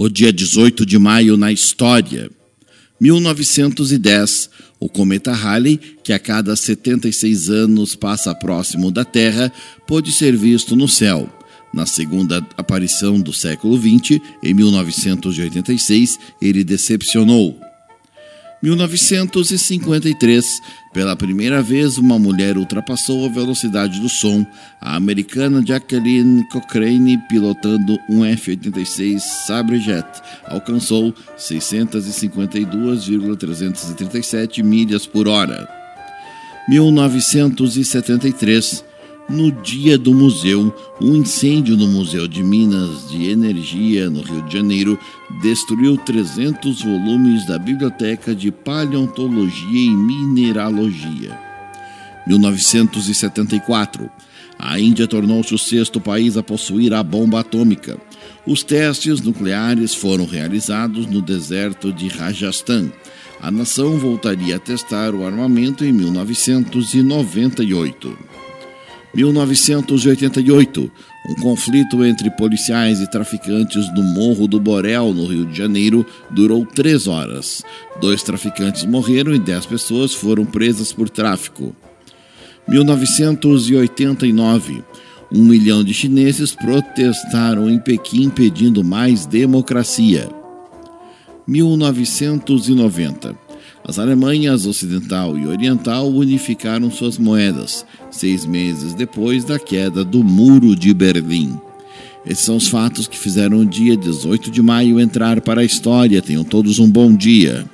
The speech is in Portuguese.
O dia 18 de maio na história. 1910, o cometa Halley, que a cada 76 anos passa próximo da Terra, pôde ser visto no céu. Na segunda aparição do século XX, em 1986, ele decepcionou. 1953, pela primeira vez, uma mulher ultrapassou a velocidade do som. A americana Jacqueline Cochrane, pilotando um F-86 Sabrejet, alcançou 652,337 milhas por hora. 1973, no dia do museu, um incêndio no Museu de Minas de Energia, no Rio de Janeiro, destruiu 300 volumes da Biblioteca de Paleontologia e Mineralogia. 1974. A Índia tornou-se o sexto país a possuir a bomba atômica. Os testes nucleares foram realizados no deserto de Rajasthan. A nação voltaria a testar o armamento em 1998. 1988, um conflito entre policiais e traficantes no Morro do Borel, no Rio de Janeiro, durou três horas. Dois traficantes morreram e dez pessoas foram presas por tráfico. 1989, um milhão de chineses protestaram em Pequim pedindo mais democracia. 1990 as Alemanhas Ocidental e Oriental unificaram suas moedas, seis meses depois da queda do Muro de Berlim. Esses são os fatos que fizeram o dia 18 de maio entrar para a história. Tenham todos um bom dia.